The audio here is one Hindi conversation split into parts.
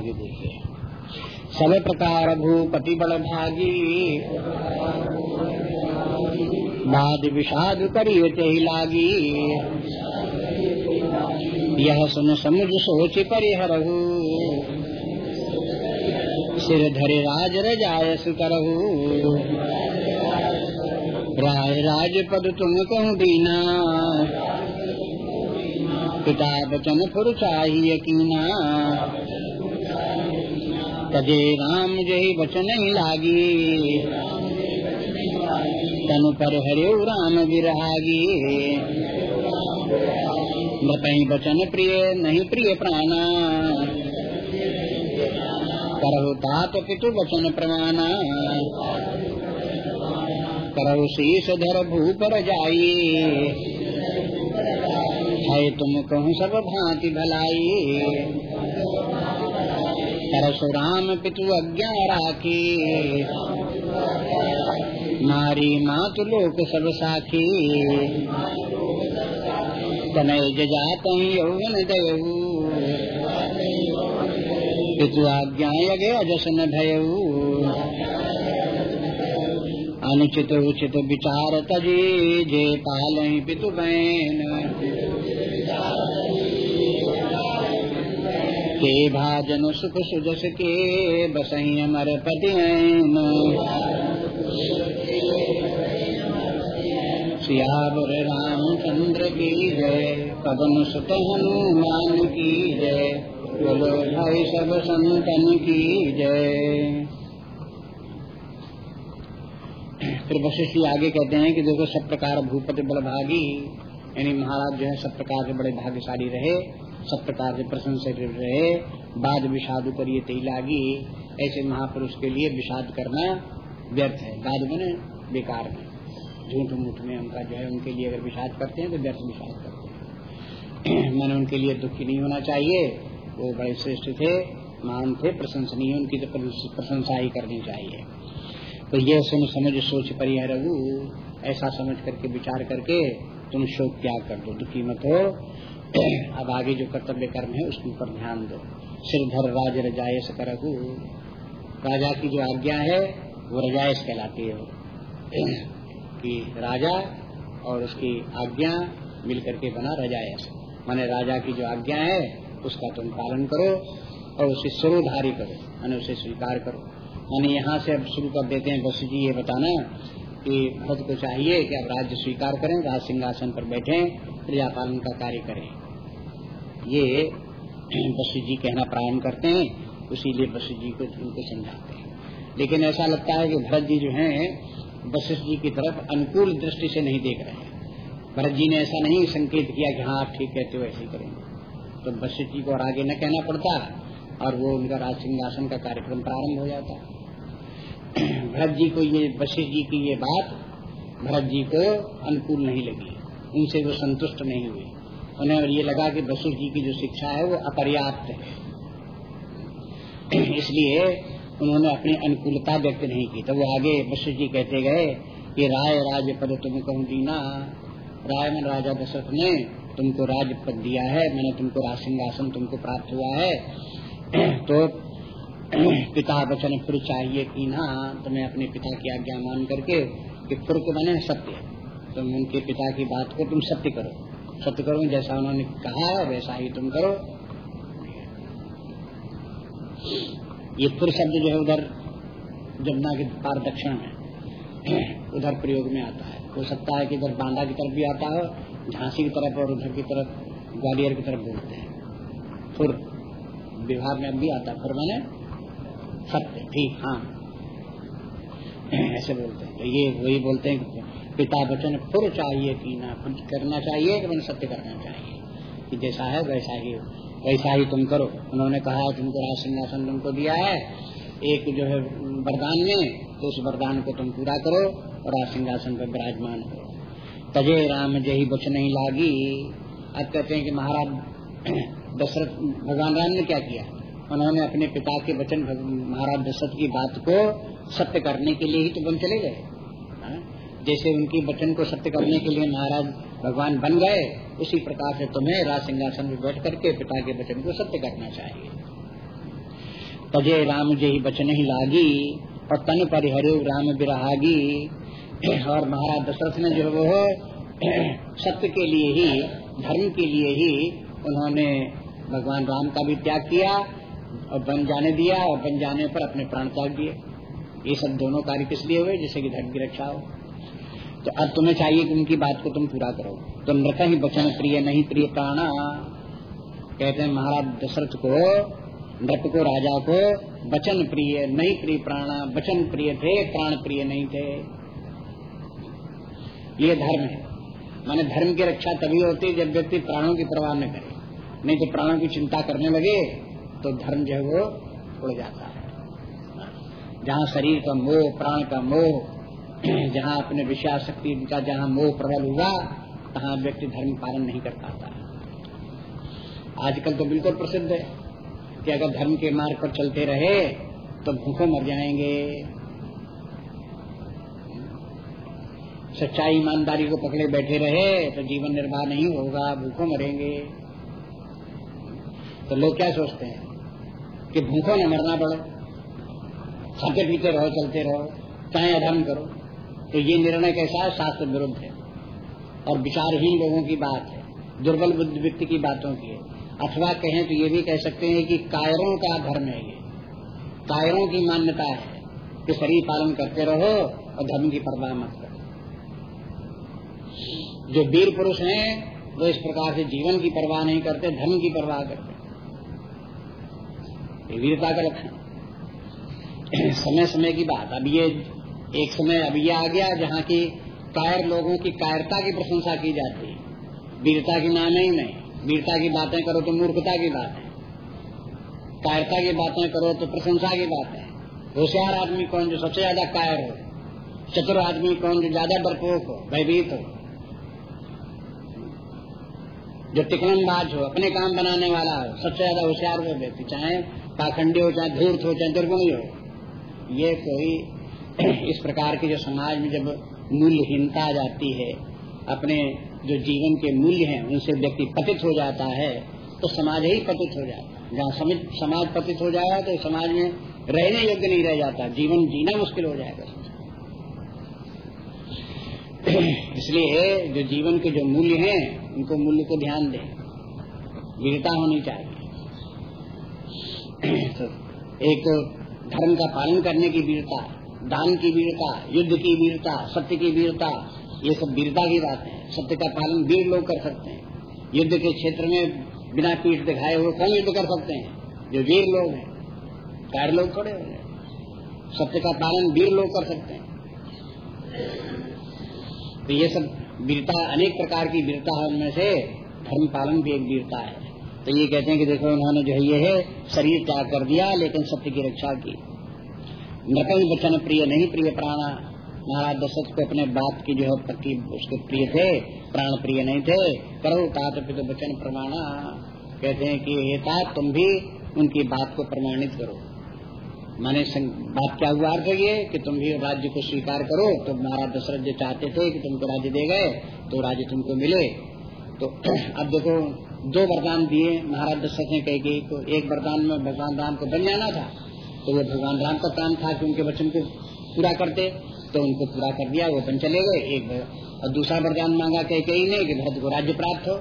आगे देखिए सब प्रकार भूपति बल भागी बाद विषाद करियो ते लागी। यह सुन समुझ सोच परिहरहू। सिर धरे राज रजायस करहू राय राज पद तुम कहूँ दीना। पिता बचन फुर चाहिए कीना। तजे राम जय बचन लागी। तनु पर हरे राम विरागी। बताई बचन प्रिय, नहीं प्रिय प्राणा। करहु तात पितु बचन प्रमाना करहु शीश धर भूपर जाई। है तुम कहूँ सब भांति भलाई। परशुराम पितु अज्ञा राखी नारी मातु लोक सब साखी तनय जात यौवन दयऊ। पितु आज्ञा यगे अजसन भयऊ। अनुचित उचित विचार तजे जे पाल पितु बैन। के भाजन सुख सुजस के बसही अमर पति सियावर रामचंद्र की जय पवन सुत हनुमान की जय, बोलो भाई सब संतन की जय। फिर वशिष्ठ जी आगे कहते हैं कि देखो सब प्रकार भूपति बलभागी, यानी महाराज जो है सब प्रकार से बड़े भाग्यशाली रहे। सब प्रकार से प्रशंसित रहे, बाद विषाद करिए ते लागी ऐसे महापुरुष के लिए विषाद करना व्यर्थ है। बाद में बेकार में झूठ मूठ में उनका जो है, उनके लिए अगर विषाद करते हैं तो व्यर्थ विषाद करते हैं। मैंने उनके लिए दुखी नहीं होना चाहिए। वो बड़े श्रेष्ठ थे, महान थे, प्रशंसनीय, उनकी तो प्रशंसा ही करनी चाहिए। तो ये सुन, समझ, सोच, परिहर ऐसा समझ करके, विचार करके तुम शोक त्याग कर दो। दुखी मत हो। अब आगे जो कर्तव्य कर्म है, उसके ऊपर ध्यान दो। सिर धर राज रजायस करहु। राजा की जो आज्ञा है, वो रजायस कहलाती है। कि राजा और उसकी आज्ञा मिल करके बना रजायस। माने राजा की जो आज्ञा है, उसका तुम पालन करो और उसे स्वरूधारी करो, माने उसे स्वीकार करो। माने यहाँ से अब शुरू कर देते हैं बस जी, ये बताना कि खुद को चाहिए कि अब राज्य स्वीकार करें, राज सिंहासन पर बैठे, प्रजा पालन का कार्य करें। ये बसु जी कहना प्रारंभ करते हैं, उसीलिए बसु जी को उनको समझाते हैं। लेकिन ऐसा लगता है कि भरत जी जो हैं वशिष्ठ जी की तरफ़ अनुकूल दृष्टि से नहीं देख रहे हैं। भरत जी ने ऐसा नहीं संकेत किया कि हाँ आप ठीक कहते हो ऐसे करेंगे। तो वशिष्ठ जी को और आगे न कहना पड़ता और वो उनका राज सिंहासन का कार्यक्रम प्रारंभ हो जाता। भरत जी को ये वशिष्ठ जी की ये बात भरत जी को अनुकूल नहीं लगी। उनसे वो संतुष्ट नहीं हुई उन्हें ये लगा कि वसुर जी की जो शिक्षा है वो अपर्याप्त है। इसलिए उन्होंने अपनी अनुकूलता व्यक्त नहीं की। तो वो आगे वसुर जी कहते गए कि, राय राज पद तुम कहूँ दीना? राय मन राजा दशरथ ने तुमको राज पद दिया है, मैंने तुमको राज सिंहासन तुमको प्राप्त हुआ है। तो पिता वचन फिर चाहिए कि ना तुम्हें अपने पिता की आज्ञा मान करके कि फिर को बने सत्य। तुम उनके पिता की बात को तुम सत्य करो। सत्य करो जैसा उन्होंने कहा है वैसा ही तुम करो। ये पुर शब्द जो है उधर, जमुना के पार दक्षिण में, उधर प्रयोग में आता है। हो सकता है कि इधर बांदा की तरफ़ भी आता हो, झांसी की तरफ़ और उधर की तरफ़ ग्वालियर की तरफ़ बोलते हैं। फुर विभाग में भी आता है फुर मैंने सत्य, ठीक हाँ। ऐसे बोलते हैं। तो ये वही बोलते हैं पिता वचन पुर चाहिए कि ना करना चाहिए, कि मैंने सत्य करना चाहिए। कि जैसा है वैसा ही वैसा ही तुम करो। उन्होंने कहा, तुमको राज सिंहासन तुमको दिया है। एक जो है वरदान में तो उस वरदान को तुम पूरा करो और राज सिंहासन पर विराजमान हो तजे राम जही बच नहीं लागी। अब कहते हैं कि महाराज, दशरथ, भगवान राम ने क्या किया? उन्होंने अपने पिता के वचन महाराज दशरथ की बात को सत्य करने के लिए ही तो बन चले गए। जैसे उनकी वचन को सत्य करने के लिए महाराज भगवान बन गए, उसी प्रकार से तुम्हें राज सिंहासन में बैठ करके पिता के वचन को सत्य करना चाहिए। तजे राम जे बचन ही लागी और तन पर हरे राम बिरागी। और महाराज दशरथ ने जो वो सत्य के लिए ही, धर्म के लिए ही उन्होंने भगवान राम का भी त्याग किया और बन जाने दिया और बन जाने पर अपने प्राण त्याग दिए। ये सब दोनों कार्य किस लिए हुए? जिससे कि धर्म की रक्षा हो। तो अब तुम्हें चाहिए कि उनकी बात को तुम पूरा करो। तो नृत ही बचन प्रिय, नहीं प्रिय प्राणा। कहते हैं महाराज दशरथ को नृत को, राजा को, बचन प्रिय, नहीं प्रिय प्राणा, बचन प्रिय थे, प्राण प्रिय नहीं थे। ये धर्म है। माने धर्म की रक्षा तभी होती जब व्यक्ति प्राणों की परवाह न करे। नहीं तो प्राणों की चिंता करने लगे तो धर्म जो है वो उड़ जाता है। जहाँ शरीर का मोह, प्राण का मोह जहाँ अपने विषयाशक्ति का जहाँ मोह प्रबल हुआ, तहाँ व्यक्ति धर्म पालन नहीं कर पाता। आजकल तो बिल्कुल प्रसिद्ध है कि अगर धर्म के मार्ग पर चलते रहे तो भूखों मर जाएँगे। सच्चाई ईमानदारी को पकड़े बैठे रहे तो जीवन निर्वाह नहीं होगा, भूखों मरेंगे। तो लोग क्या सोचते हैं कि भूखों न मरना पड़े। खाते पीते रहो, चलते रहो, चाहे अधर्म करो। तो ये निर्णय कैसा है शास्त्र विरुद्ध है। और विचारहीन लोगों की बात है, दुर्बल बुद्धि व्यक्ति की बातों की है। अथवा कहें तो ये भी कह सकते हैं कि कायरों का धर्म है ये। कायरों की मान्यता है कि शरीर पालन करते रहो और धर्म की परवाह मत करो। जो वीर पुरुष हैं, वो इस प्रकार से जीवन की परवाह नहीं करते, धर्म की परवाह करते। वीरता का लक्षण। समय समय की बात। अब ये एक समय अब ये आ गया जहाँ की कायर लोगों की कायरता की प्रशंसा की जाती है। वीरता की नाम ही नहीं वीरता की बातें करो तो मूर्खता की बात है। कायरता की बातें करो तो प्रशंसा की बात है। होशियार आदमी कौन जो सबसे ज़्यादा कायर हो? चतुर आदमी कौन जो ज़्यादा डरपोक हो? भयभीत हो। जो टिकनबाज हो, अपने काम बनाने वाला हो, सबसे ज़्यादा होशियार हो व्यक्ति, चाहे पाखंडी हो, चाहे धूर्त हो, चाहे दुर्गुणी हो। ये कोई इस प्रकार के जो समाज में जब मूल्यहीनता आ जाती है, अपने जो जीवन के मूल्य हैं, उनसे व्यक्ति पतित हो जाता है तो समाज ही पतित हो जाता है। जहाँ समाज पतित हो जाएगा तो समाज में रहने योग्य नहीं रह जाता। जीवन जीना मुश्किल हो जाएगा। इसलिए जो जीवन के जो मूल्य हैं, उनको मूल्य को ध्यान दें। वीरता होनी चाहिए। तो एक धर्म का पालन करने की वीरता दान की वीरता, युद्ध की वीरता, सत्य की वीरता, ये सब वीरता की बात है। सत्य का पालन वीर लोग कर सकते हैं। युद्ध के क्षेत्र में बिना पीठ दिखाए हुए कौन युद्ध कर सकते हैं। जो वीर लोग हैं, कार लोग खड़े हो सत्य का पालन वीर लोग कर सकते हैं। तो ये सब वीरता, अनेक प्रकार की वीरता है उनमें से, धर्म पालन भी एक वीरता है। तो ये कहते हैं कि देखो, उन्होंने जो है, ये है, शरीर त्याग कर दिया, लेकिन सत्य की रक्षा की। नकल बचन प्रिय, नहीं प्रिय प्राणा। महाराज दशरथ को अपने बाप की जो है पति, उसके प्रिय थे, प्राण प्रिय नहीं थे। करो पिता वचन प्रमाणा। कहते हैं कि, हे तात तुम भी उनकी बात को प्रमाणित करो। माने बात क्या हुआ? अर्थ ये कि तुम भी राज्य को स्वीकार करो। तो महाराज दशरथ जो चाहते थे कि तुमको राज्य दे गए तो राज्य तुमको मिले। तो अब देखो, दो वरदान दिए। महाराज दशरथ ने कही तो एक वरदान में, भगवान राम को बन जाना था। तो वो भगवान राम का काम था कि उनके वचन को पूरा करते तो उनको पूरा कर दिया वो अपन चले गए। एक और दूसरा वरदान मांगा कहीं कहीं ने कि भरत को राज्य प्राप्त हो।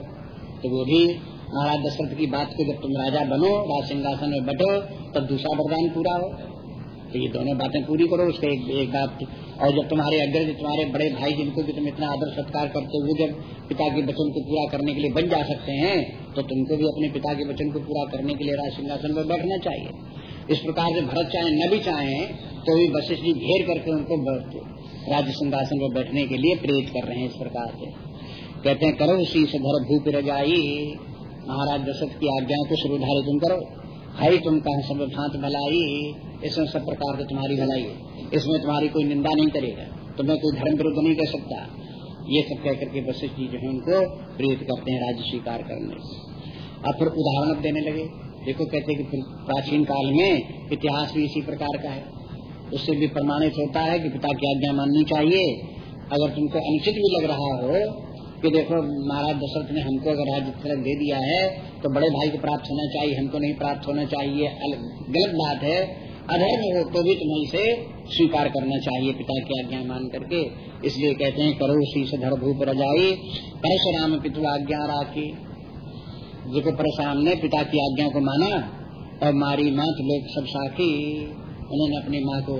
तो वो भी महाराज दशरथ की बात को जब तुम राजा बनो राज सिंहासन में बैठो तब दूसरा वरदान पूरा हो। तो ये दोनों बातें पूरी करो उसके एक, एक बात। और जब तुम्हारे अग्रज तुम्हारे बड़े भाई जिनको भी तुम इतना आदर सत्कार करते हुए जब पिता के वचन को पूरा करने के लिए बन जा सकते हैं तो तुमको भी अपने पिता के वचन को पूरा करने के लिए राज सिंहासन पर बैठना चाहिए। इस प्रकार से भरत चाहे न भी चाहे तो भी वशिष्ठ जी घेर करके उनको राज्य सिंहासन पर बैठने के लिए प्रेरित कर रहे हैं इस प्रकार से। कहते हैं, करो शीश धर भूप रजाई। महाराज दशरथ की आज्ञा को शुरूधारी तुम करो। हई तुम कहा सब भांत भलाई। इसमें सब प्रकार से तुम्हारी भलाई है। इसमें तुम्हारी कोई निंदा नहीं करेगा। तुम्हें कोई धर्म विरुद्ध नहीं कर सकता। ये सब कह करके वशिष्ठ जी जो है उनको प्रेरित करते हैं राज्य स्वीकार करने अब फिर उदाहरण देने लगे। देखो कहते कि प्राचीन काल में इतिहास भी इसी प्रकार का है। उससे भी प्रमाणित होता है कि पिता की आज्ञा माननी चाहिए। अगर तुमको अनुचित भी लग रहा हो कि देखो महाराज दशरथ ने हमको अगर राज्य तिलक दे दिया है तो बड़े भाई को प्राप्त होना चाहिए, हमको नहीं प्राप्त होना चाहिए। गलत बात है। अधर्म हो तो भी तुम्हें इसे स्वीकार करना चाहिए पिता की आज्ञा मान करके। इसलिए कहते हैं, करो शीश धर भूप रजाई, परशुराम पितु आज्ञा राखी। देखो परशुराम ने पिता की आज्ञा को माना और मारी मात लोग सब साखी उन्होंने अपनी माँ को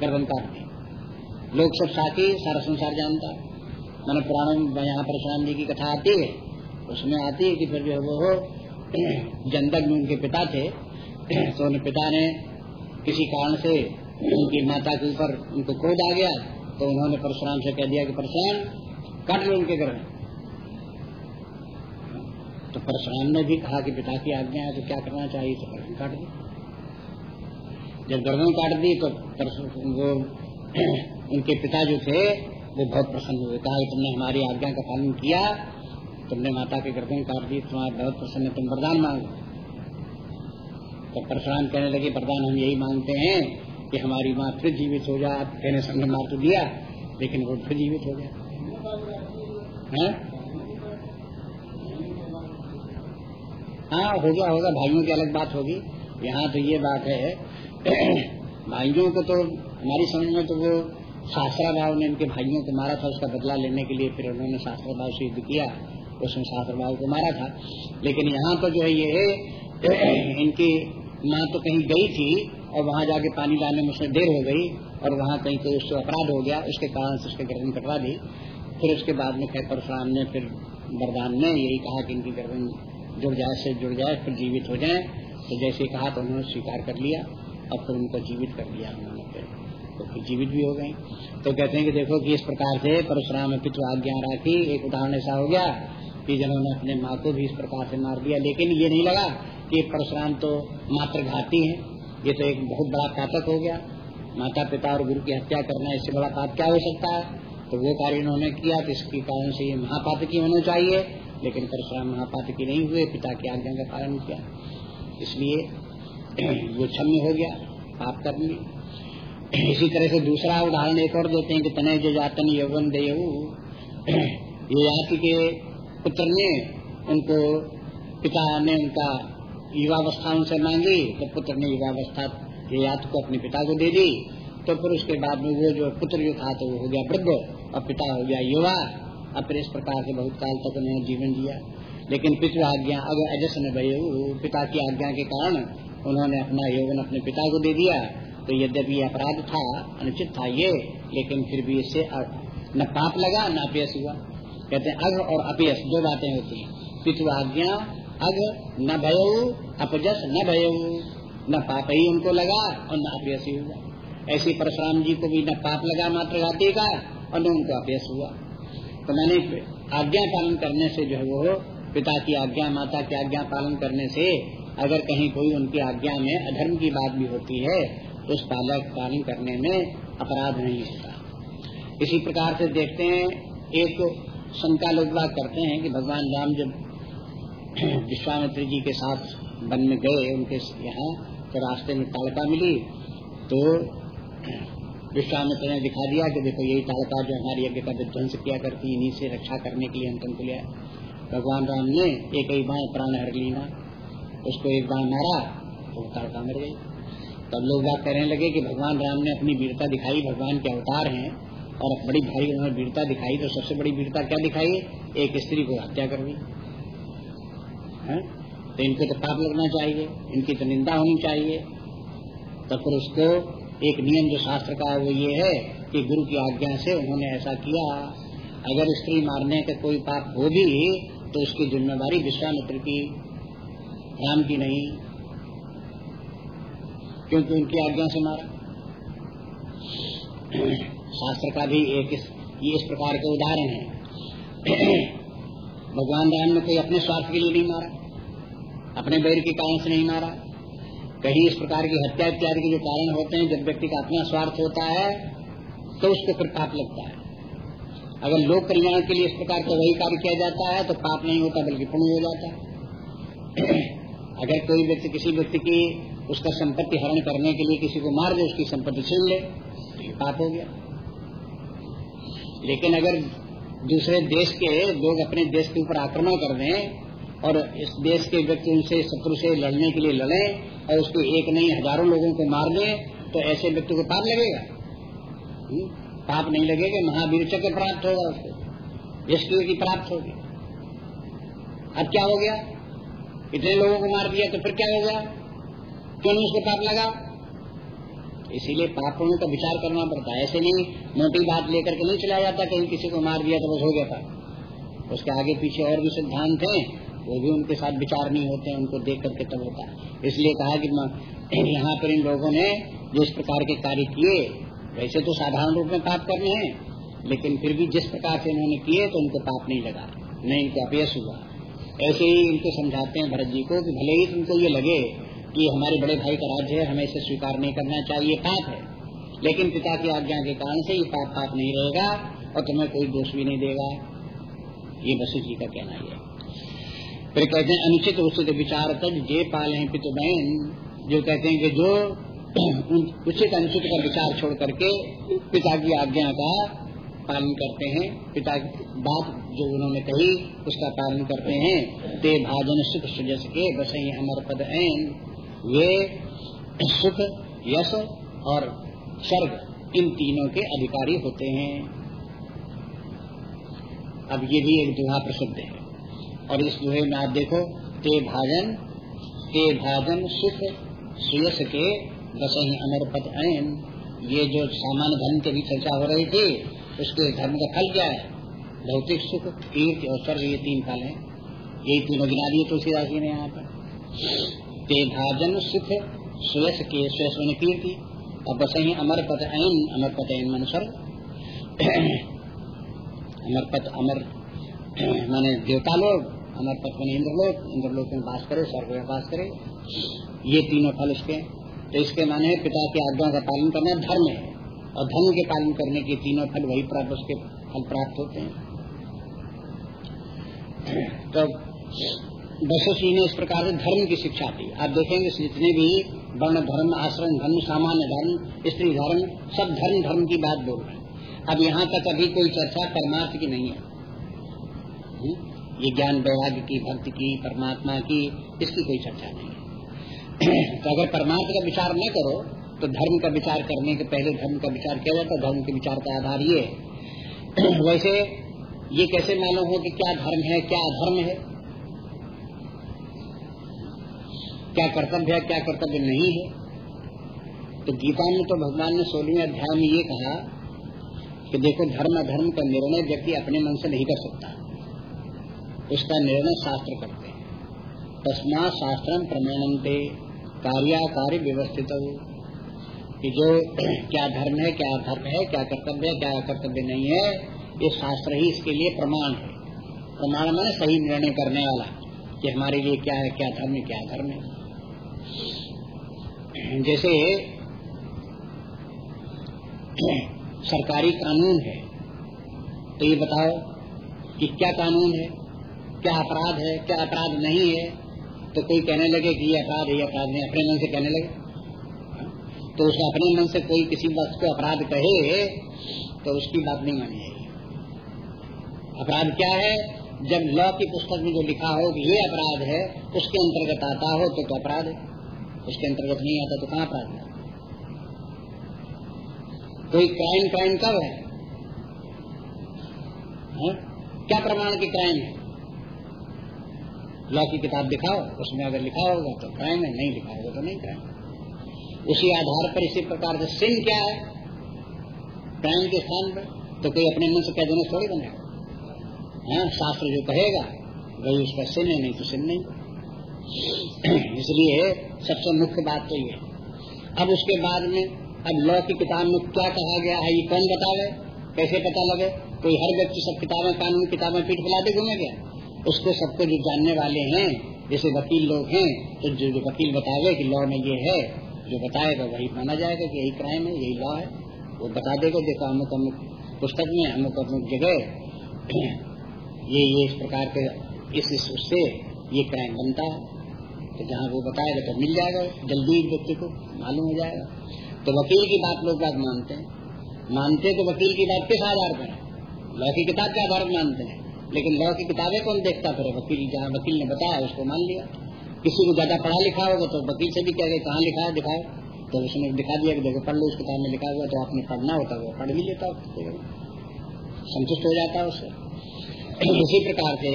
गर्दन काट दी लोग सब साखी सारा संसार जानता। मैंने पुराण में यहाँ परशुराम जी की कथा आती है। उसमें आती है कि फिर जो वो जनतक में उनके पिता थे। तो उन पिता ने किसी कारण से उनकी माता के ऊपर उनको क्रोध आ गया। तो उन्होंने परशुराम से कह दिया कि परशुराम, काट लो उनके तो परशुराम ने भी कहा कि पिता की आज्ञा है तो क्या करना चाहिए? तो गर्दन काट दी जब गर्दन काट दी तो वो उनके पिता जो थे, वो बहुत प्रसन्न हुए। कहा तुमने हमारी आज्ञा का पालन किया, तुमने माता के गर्दन काट दी तुम्हारा बहुत प्रसन्न है, तुम वरदान मांगो। तो परशुराम कहने लगे, वरदान हम यही मांगते हैं कि हमारी माँ फिर जीवित हो जाए कहने मार तो दिया, लेकिन वो फिर जीवित हो गया। हाँ हो गया होगा भाइयों की अलग बात होगी। यहाँ तो ये बात है। भाइयों को तो हमारी समझ में तो वो शास्त्रा भाव ने इनके भाइयों को मारा था, उसका बदला लेने के लिए फिर उन्होंने शास्त्रा भाव से युद्ध किया उसमें शास्त्र भाव को मारा था। लेकिन यहाँ तो जो है ये है, इनकी माँ तो कहीं गई थी और वहाँ जाके पानी लाने में उसमें देर हो गई और वहाँ कहीं कोई उससे अपराध हो गया, उसके कारण से उसके गर्दन कटवा दी। फिर उसके बाद में खैर परशुराम ने फिर वरदान ने यही कहा कि इनकी गर्दन जुड़ जाए से जुड़ जाए, फिर जीवित हो जाए। तो जैसे कहा तो उन्होंने स्वीकार कर लिया। और फिर उनको जीवित कर दिया उन्होंने फिर। तो फिर जीवित भी हो गई तो कहते हैं कि देखो कि इस प्रकार से परशुराम पितु आज्ञा राखी। एक उदाहरण ऐसा हो गया कि जिन्होंने अपने माँ को भी इस प्रकार से मार दिया। लेकिन ये नहीं लगा कि परशुराम तो मात्र घाती है। ये तो एक बहुत बड़ा पातक हो गया। माता पिता और गुरु की हत्या करना इससे बड़ा पाप क्या हो सकता है? तो वो कार्य इन्होंने किया। तो इसके कारण से ये महापातकी होना चाहिए। लेकिन परशुराम महापातकी नहीं हुए, पिता की आज्ञा का पालन किया। इसलिए वो क्षम्य हो गया, पाप करने इसी तरह से दूसरा उदाहरण एक और देते हैं कि तने जो जातन यौवन दे ये जाति के पुत्र ने उनको, पिता ने उनका युवावस्था उनसे मांगी तो पुत्र ने युवावस्था ये को अपने पिता को दे दी। तो फिर उसके बाद में वो जो पुत्र जो था तो वो हो गया वृद्ध, और पिता हो गया युवा। फिर इस प्रकार से बहुत काल तक उन्होंने जीवन जिया। लेकिन पितृ आज्ञा, अगर अजस न भय पिता की आज्ञा के कारण उन्होंने अपना यौवन अपने पिता को दे दिया तो यद्यपि अपराध था, अनुचित था ये, लेकिन फिर भी इससे न पाप लगा, न अपयस हुआ। कहते हैं, अघ और अपयस दो बातें होती हैं। पितृ आज्ञा अग न भयो अपजस, न भयो न पाप ही उनको लगा और न अपयस हुआ। ऐसे परशुराम जी को भी न पाप लगा मात्र घाती का, और न उनको अपयस हुआ। तो मैंने आज्ञा पालन करने से जो है वो पिता की आज्ञा, माता की आज्ञा पालन करने से अगर कहीं कोई उनकी आज्ञा में अधर्म की बात भी होती है तो उस पालक पालन करने में अपराध नहीं होता। इसी प्रकार से देखते हैं, एक शंका लोग बात करते हैं कि भगवान राम जब विश्वामित्र जी के साथ वन में गए, उनके यहाँ तो रास्ते में तालका मिली तो विश्वामित्र ने दिखा दिया कि देखो यही तालका जो हमारी यज्ञ का विध्वंस किया करती इन्हीं से रक्षा करने के लिए हम तुमको लिया भगवान राम ने एक ही बार प्राण हर लीना उसको एक बार मारा तो तालका मर गई तब लोग बात कहने लगे कि भगवान राम ने अपनी वीरता दिखाई, भगवान के अवतार हैं, और बड़ी भाई उन्होंने वीरता दिखाई तो सबसे बड़ी वीरता क्या दिखाई? एक स्त्री को हत्या कर दी। तो इनको तो पाप लगना चाहिए, इनकी तो निंदा होनी चाहिए। तो फिर उसको एक नियम जो शास्त्र का है वो ये है कि गुरु की आज्ञा से उन्होंने ऐसा किया। अगर स्त्री मारने का कोई पाप हो भी तो उसकी जिम्मेवारी विश्वामित्र की राम की नहीं। क्योंकि उनकी आज्ञा से मारा। शास्त्र का भी एक इस, ये इस प्रकार के उदाहरण है। भगवान राम ने कोई अपने स्वार्थ के लिए नहीं मारा अपने बैर के कारण से नहीं मारा कहीं इस प्रकार की हत्या इत्यादि के जो कारण होते हैं, जब व्यक्ति का अपना स्वार्थ होता है तो उसको फिर पाप लगता है। अगर लोक कल्याण के लिए इस प्रकार का वही कार्य किया जाता है तो पाप नहीं होता, बल्कि पुण्य हो जाता है। अगर कोई व्यक्ति, किसी व्यक्ति की उसका संपत्ति हरण करने के लिए किसी को मार दे, उसकी संपत्ति छीन ले तो पाप हो गया। लेकिन अगर दूसरे देश के लोग अपने देश के ऊपर आक्रमण कर दें, और इस देश के व्यक्ति उनसे, शत्रु से लड़ने के लिए लड़े और उसको एक नहीं, हज़ारों लोगों को मार दें तो ऐसे व्यक्ति को पाप लगेगा। हम्म? पाप नहीं लगेगा, महावीर चक्र प्राप्त होगा उसको। यश की प्राप्त होगी। अब क्या हो गया? इतने लोगों को मार दिया तो फिर क्या हो गया? क्यों नहीं उसको पाप लगा? इसीलिए पापों का विचार करना पड़ता है। ऐसे नहीं, मोटी बात लेकर के नहीं चला जाता, कहीं किसी को मार दिया तो बस हो गया था। उसके आगे पीछे और भी सिद्धांत हैं। वो भी उनके साथ विचार नहीं होते हैं उनको देख करके तब होता है। इसलिए कहा कि यहाँ पर इन लोगों ने जिस प्रकार के कार्य किए, वैसे तो साधारण रूप में पाप करने हैं, लेकिन फिर भी जिस प्रकार से इन्होंने किए तो उनको पाप नहीं लगा नहीं इनको अपयस हुआ। ऐसे ही इनको समझाते हैं भरत जी को कि भले ही तुमको ये लगे कि हमारे बड़े भाई का राज्य है, हमें इसे स्वीकार नहीं करना चाहिए पाप है। लेकिन पिता की आज्ञा के कारण से ये पाप पाप नहीं रहेगा और तुम्हें कोई दोष भी नहीं देगा। ये वसु जी का कहना है। फिर कहते हैं, अनुचित उचित विचार तक जे पाले हैं पितु बहन। जो कहते हैं कि जो उचित अनुचित का विचार छोड़ करके पिता की आज्ञा का पालन करते हैं, पिता की बात जो उन्होंने कही, उसका पालन करते हैं। ते भाजन सुख सुजस के बस ही अमर पद एन वे सुख, यश और स्वर्ग इन तीनों के अधिकारी होते हैं। अब ये भी एक दुहा प्रसिद्ध है। और इस दुहे में आप देखो, ते भाजन ते भाजन सुख, सुयस के दसही अमर पद ये जो सामान्य धर्म के भी चर्चा हो रही थी, उसके धर्म का फल क्या है? भौतिक सुख, कीर्ति और स्वर्ग, ये तीन फल है। यही तीनों गिना दिए तुलसी राशि ने यहाँ पर। ते भाजन सुख, सुयस के, सुयस मन कीर्ति, और बस ही अमर पद ऐन, अमर पद ऐन मन स्वर्ग। अमर पद अमर, माने देवता लोग अमर पद इंद्रलोक इंद्रलोक में वास करे, स्वर्ग में वास करे। ये तीनों फल इसके तो इसके माने पिता की आज्ञा का पालन करना धर्म है। और धर्म के पालन करने के तीनों फल वही प्राप्त, उसके फल प्राप्त होते हैं। तो वशिष्ठ ने इस प्रकार से धर्म की शिक्षा दी। आप देखेंगे जितने भी वर्ण धर्म, आश्रम धर्म, सामान्य धर्म, स्त्री धर्म, सब धर्म धर्म की बात बोल रहे हैं। अब यहाँ तक अभी कोई चर्चा परमार्थ की नहीं है। हम्म? ये ज्ञान वैराग्य की, भक्ति की, परमात्मा की, इसकी कोई चर्चा नहीं है। तो अगर परमात्मा का विचार न करो तो धर्म का विचार करने के पहले धर्म का विचार किया जाता है, धर्म के विचार का आधार ये है। वैसे ये कैसे मालूम हो कि क्या धर्म है, क्या अधर्म है? क्या कर्तव्य है, क्या कर्तव्य नहीं है? तो गीता में तो भगवान ने सोलहवें अध्याय में ये कहा कि देखो, धर्म अधर्म का निर्णय व्यक्ति अपने मन से नहीं कर सकता। उसका निर्णय शास्त्र करते हैं। तस्मा शास्त्र प्रमाणनते, कार्याकारी व्यवस्थित। कि जो क्या धर्म है, क्या धर्म है, क्या कर्तव्य है, क्या कर्तव्य नहीं है, ये शास्त्र ही इसके लिए प्रमाण है। प्रमाण मैंने सही निर्णय करने वाला, कि हमारे लिए क्या है, क्या धर्म है, क्या धर्म है। जैसे सरकारी कानून है तो ये बताओ कि क्या कानून है? क्या अपराध है क्या अपराध नहीं है? तो कोई कहने लगे कि ये अपराध है ये अपराध नहीं अपने मन से कहने लगे। तो उसे अपने मन से कोई किसी वक्त को अपराध कहे तो उसकी बात नहीं मानी जाएगी। अपराध क्या है? जब लॉ की पुस्तक में जो लिखा हो कि ये अपराध है उसके अंतर्गत आता हो तो, तो अपराध है। उसके अंतर्गत नहीं आता तो कहाँ अपराध है? कोई क्राइम क्राइम कब है, है? क्या प्रमाण की क्राइम है? लॉ की किताब दिखाओ, उसमें अगर लिखा होगा तो क्राइम है, नहीं लिखा होगा तो नहीं क्राइम उसी आधार पर इसी प्रकार से सिन क्या है? क्राइम के स्थान पर। तो कोई अपने मन से कह देने, थोड़ी बनेगा हाँ शास्त्र जो कहेगा, वही उसका सिन है, नहीं तो सिन नहीं। इसलिए सबसे मुख्य बात तो ये अब उसके बाद में, अब लॉ की किताब में क्या कहा गया है, ये कौन बतावे? कैसे पता लगे? कोई हर व्यक्ति सब किताबें, कानून, किताबें पीठ फैलाते घूमे गया उसको सबको जो जानने वाले हैं जैसे वकील लोग हैं तो जो, जो वकील बतावे कि लॉ में ये है जो बताएगा वही माना जाएगा कि यही क्राइम है यही लॉ है। वो बता देगा देखो अमुक अमुक पुस्तक में अमुक अमुक जगह ये ये इस प्रकार के इस उससे ये क्राइम बनता है। तो जहाँ वो बताएगा तो मिल जाएगा जल्दी व्यक्ति को मालूम हो जाएगा। तो वकील की बात लोग बात मानते हैं। मानते तो वकील की बात किस आधार पर लॉ की किताब का धर्म मानते हैं। लेकिन लॉ की किताबें कौन देखता फिर? वकील, जहाँ वकील ने बताया, उसको मान लिया। किसी को ज़्यादा पढ़ा लिखा होगा तो वकील से भी कह गए, कहाँ लिखा है, दिखाओ। तो उसने दिखा दिया कि देखो, पढ़ लो, उस किताब में लिखा हुआ तो आपने पढ़ना होता वो पढ़ भी लेता संतुष्ट हो जाता है उससे इसी प्रकार से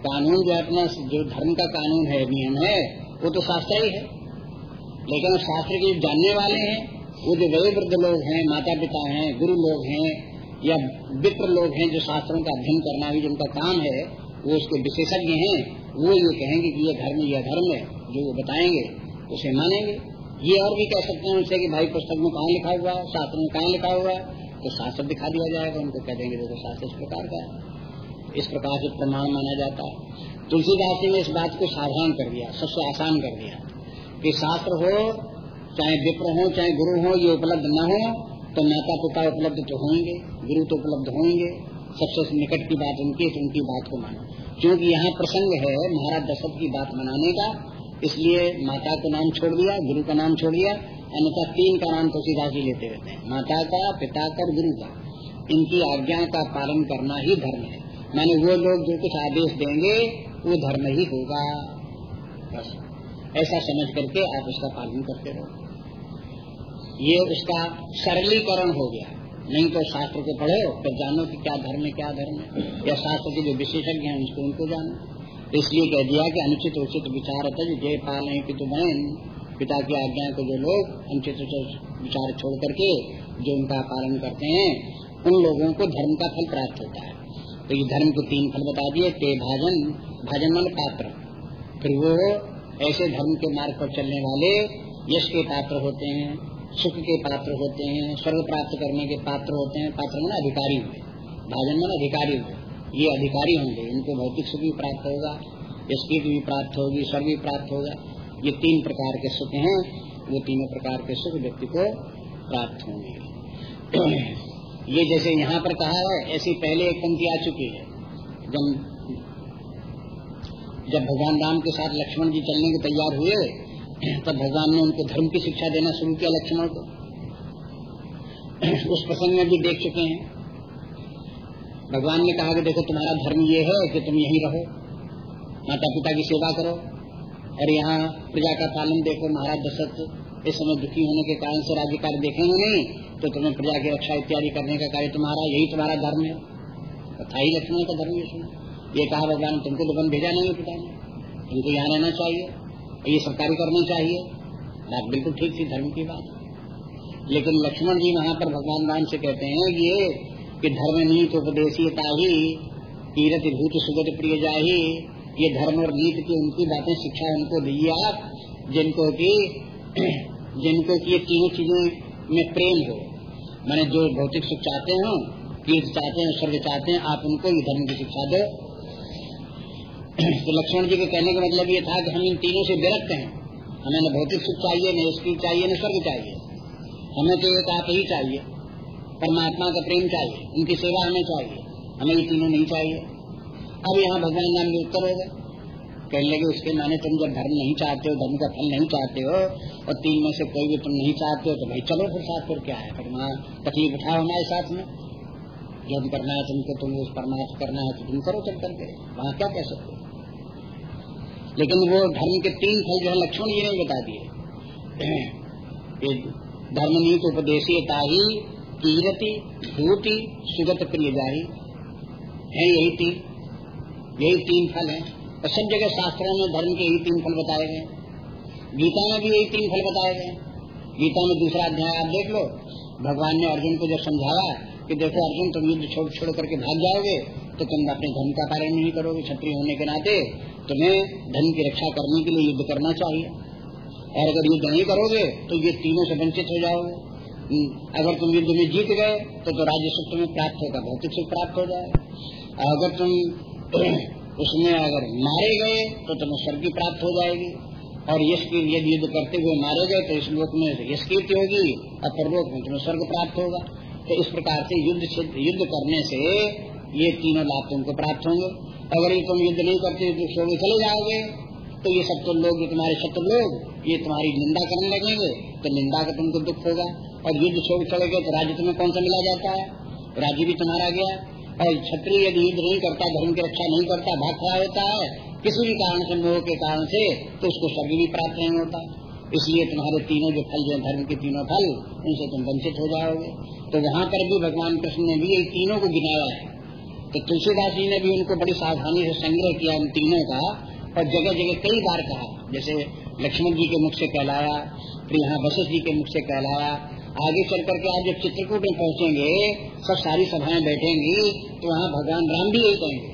कानून जो अपना, जो धर्म का कानून है, नियम है, वो तो शास्त्र ही। है लेकिन शास्त्र के जानने वाले हैं, वो जो वही वृद्ध लोग हैं माता पिता हैं, गुरु लोग हैं या विप्र लोग हैं जो शास्त्रों का अध्ययन करना भी जिनका काम है, वो उसके विशेषज्ञ हैं, वो ये कहेंगे कि ये धर्म यह धर्म है, जो वो बताएँगे, उसे मानेंगे। ये और भी कह सकते हैं उनसे कि भाई पुस्तक में कहाँ लिखा हुआ है, शास्त्र में कहाँ लिखा हुआ है तो शास्त्र दिखा दिया जाएगा, उनको कह देंगे, देखो शास्त्र इस प्रकार का है। इस प्रकार से प्रमाण माना जाता है। तुलसीदास जी ने इस बात को सावधान कर दिया, सबसे आसान कर दिया, कि शास्त्र हो, चाहे विप्र हो, चाहे गुरु हो, ये उपलब्ध न हो तो माता पिता उपलब्ध तो होंगे, गुरु तो उपलब्ध होंगे, सबसे निकट की बात उनकी तो उनकी बात को मानो। क्योंकि यहाँ प्रसंग है, महाराज दशरथ की बात मनाने का, इसलिए माता का नाम छोड़ दिया, गुरु का नाम छोड़ दिया, अन्यथा तीन का नाम तो सीधा ही लेते रहते हैं, माता का, पिता का गुरु का। इनकी आज्ञा का पालन करना ही धर्म है। माने वो लोग जो कुछ आदेश देंगे, वो धर्म ही होगा। बस, ऐसा समझ करके आप उसका पालन करते रहो। ये उसका सरलीकरण हो गया। नहीं तो शास्त्र को पढ़ो तो जानो कि क्या धर्म है, क्या धर्म है। या शास्त्र के जो विशेषज्ञ हैं उसको उनको जानो। इसलिए कह दिया कि अनुचित उचित विचार है जय पाल नहीं कि बहन। पिता की आज्ञा को जो लोग अनुचित विचार छोड़ करके जो उनका पालन करते हैं, उन लोगों को धर्म का फल प्राप्त होता है। तो ये धर्म को तीन फल बता दिए, ते भाजन भाजन मन पात्र। फिर वो ऐसे धर्म के मार्ग पर चलने वाले यश के पात्र होते हैं। सुख के पात्र होते हैं, स्वर्ग प्राप्त करने के पात्र होते हैं, पात्र मन अधिकारी हुए भाजन मन अधिकारी हुए ये अधिकारी होंगे, इनको भौतिक सुख भी प्राप्त होगा स्पीड भी प्राप्त होगी स्वर्ग भी प्राप्त होगा। ये तीन प्रकार के सुख हैं, वो तीनों प्रकार के सुख व्यक्ति को प्राप्त होंगे। ये जैसे यहाँ पर कहा है, ऐसी पहले एक पंक्ति आ चुकी है। जब जब भगवान राम के साथ लक्ष्मण जी चलने के तैयार हुए तब भगवान ने उनको धर्म की शिक्षा देना शुरू किया लक्ष्मण को। उस प्रसंग में भी देख चुके हैं। भगवान ने कहा कि देखो, तुम्हारा धर्म ये है कि तुम यहीं रहो माता पिता की सेवा करो, और यहाँ प्रजा का पालन देखो, महाराज दशरथ इस समय दुखी होने के कारण से राज्य कार्य देखेंगे नहीं तो तुम्हें प्रजा की रक्षा इत्यादि करने का कार्य तुम्हारा, यही तुम्हारा धर्म है। तो था ही लक्ष्मण का धर्म ये कहा, भगवान, तुमको तो भेजा नहीं पिता ने तुमको यहाँ रहना चाहिए। ये सरकारी करनी चाहिए। बात बिल्कुल ठीक थी, धर्म की बात। लेकिन लक्ष्मण जी वहाँ पर भगवान राम से कहते हैं, ये कि धर्म नीति उपदेशीता ही तीरथ भूत सुगत प्रिय जाही, ये धर्म और नीति की उनकी बातें शिक्षा उनको दी आप, जिनको की जिनको की ये तीनों चीज़ों में प्रेम हो। मैंने जो भौतिक सुख चाहते हो, तीर्थ चाहते हैं, स्वर्ग चाहते हैं, आप उनको ये धर्म की शिक्षा दो। तो लक्ष्मण जी के कहने का मतलब ये था कि हम इन तीनों से विरक्त हैं। हमें न भौतिक सुख चाहिए, न स्त्री चाहिए, न स्वर्ग चाहिए। हमें तो एक आप ही चाहिए, परमात्मा का प्रेम चाहिए, उनकी सेवा हमें चाहिए, हमें ये तीनों नहीं चाहिए। अब यहाँ भगवान नाम के उत्तर होगा कहने लगे, उसके माने तुम जब धर्म नहीं चाहते हो, धर्म का फल नहीं चाहते हो, और तीन में से कोई भी तुम नहीं चाहते हो तो भाई चलो फिर साथ फिर क्या है? वहाँ तकलीफ़ उठाओ हमारे साथ में। जो करना है तुमको, तुम उस परमार्थ करना है तो तुम करो, चल करके। वहाँ क्या कह सकते लेकिन वो धर्म के तीन फल जो है, लक्ष्मण जी ने बता दिए। धर्म नीति उपदेशी ताही कीरति भूति, सुगत प्रिय है यही तीन। यही तीन फल है। और सब जगह शास्त्रों में धर्म के यही तीन फल बताए गए। गीता में भी यही तीन फल बताए गए। गीता में दूसरा अध्याय आप देख लो। भगवान ने अर्जुन को जब समझाया कि देखो अर्जुन तुम युद्ध छोड़ छोड़ करके भाग जाओगे तो तुम अपने धर्म का पालन नहीं करोगे छत्री होने के नाते तुम्हें धन की रक्षा करने के लिए युद्ध करना चाहिए। और अगर युद्ध नहीं करोगे तो ये तीनों से वंचित हो जाओगे। हम्म, अगर तुम युद्ध में जीत गए तो तो राज्य सुख तुम्हें प्राप्त होगा भौतिक सुख प्राप्त हो जाएगा। अगर तुम उसमें अगर मारे गए तो तुम्हें स्वर्ग की प्राप्त हो जाएगी। और यश की यदि युद्ध करते हुए मारे गए तो इस लोक में यश कीर्ति होगी और परलोक में तुम्हें स्वर्ग प्राप्त होगा। तो इस प्रकार से युद्ध युद्ध करने से ये तीनों लाभ तुमको प्राप्त होंगे। अगर ये तुम युद्ध नहीं करते दूसरों में चले जाओगे। तो ये सब तो लोग तुम्हारे शत्रु लोग, ये तुम्हारी निंदा करने लगेंगे तो निंदा का तुमको दुख होगा। और युद्ध छोड़ चले गए तो राज्य तुम्हें कौन सा मिला जाता है? राज्य भी तुम्हारा गया। और क्षत्रिय यदि युद्ध नहीं करता, धर्म की रक्षा नहीं करता, भाग खड़ा होता है, किसी भी कारण से, मोह के कारण से तो उसको स्वर्ग भी प्राप्त नहीं होता। इसलिए तुम्हारे तीनों जो फल जो धर्म के तीनों फल उनसे तुम वंचित हो जाओगे। तो वहाँ पर भी भगवान कृष्ण ने भी तीनों को गिनाया है। तो तुलसीदास जी ने भी उनको बड़ी सावधानी से संग्रह किया उन तीनों का, और जगह जगह कई बार कहा। जैसे लक्ष्मण जी के मुख से कहलाया फिर यहाँ वशिष्ठ जी के मुख से कहलाया। आगे चल करके आज जब चित्रकूट में पहुँचेंगे, सब सारी सभाएँ बैठेंगी तो वहाँ भगवान राम भी यही कहेंगे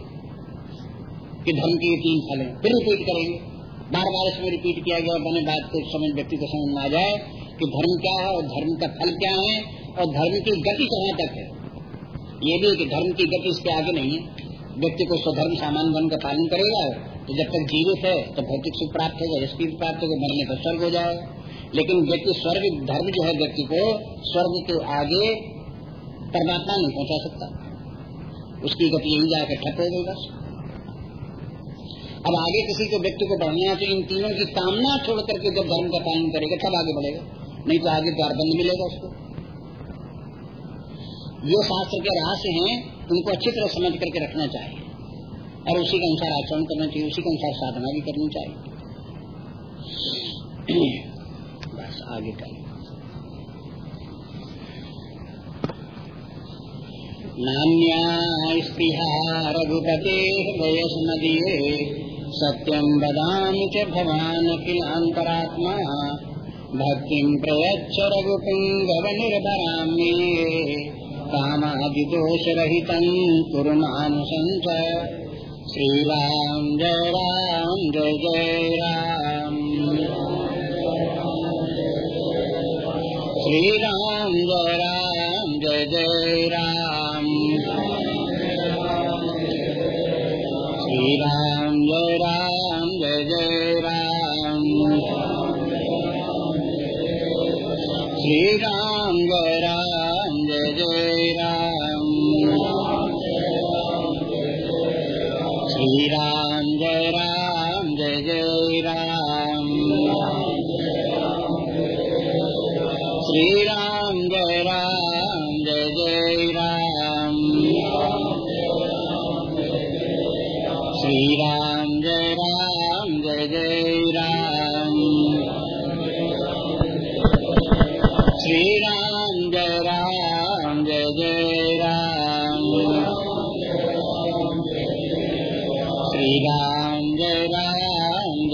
कि धर्म की तीन फल है, फिर रिपीट करेंगे। बार बार इसमें रिपीट किया गया बने बात को समझ व्यक्ति को समझ में आ जाए कि धर्म क्या है और धर्म का फल क्या है और धर्म की गति कहाँ तक है। ये भी कि धर्म की गति इसके आगे नहीं है। व्यक्ति को स्वधर्म सामान वन का पालन करेगा तो जब तक जीवित है तो भौतिक सुख प्राप्त होगा रस्ती प्राप्त होगा, मरने पर स्वर्ग हो जाएगा। लेकिन व्यक्ति स्वर्ग, धर्म जो है व्यक्ति को स्वर्ग के आगे परमात्मा नहीं पहुँचा सकता। उसकी गति यही जाकर ठप हो गई बस। अब आगे किसी को व्यक्ति को बढ़ना तो इन तीनों की कामना छोड़ करके जब धर्म का पालन करेगा, तब आगे बढ़ेगा। नहीं तो आगे द्वार बंद मिलेगा उसको। जो शास्त्र के रहस्य हैं, उनको अच्छी तरह समझ करके रखना चाहिए। और उसी के अनुसार आचरण करना चाहिए, उसी के अनुसार साधना भी करनी चाहिए। बस आगे का नान्या स्पृहा रघुपते वयस्मदीये सत्यं वदामि च भवान् किलान्तरात्मा भक्तिं प्रयच्छ रघुपुङ्गवनिर्भरां मे कामादिदोषरहितं कुरु मानुसञ्च श्रीराम जय राम, जय जय राम। श्री राम जय राम, जय जय राम। श्री ඒක